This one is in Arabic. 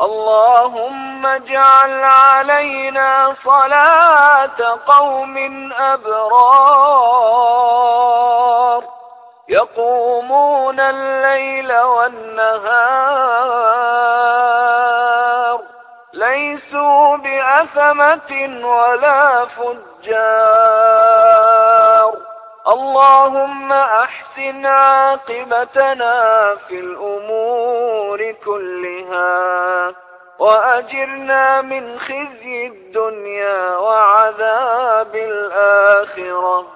اللهم اجعل علينا صلاة قوم أبرار يقومون الليل والنهار ليسوا بأثمة ولا فجار اللهم أحسن عاقبتنا في الأمور كلها وأجرنا من خزي الدنيا وعذاب الآخرة.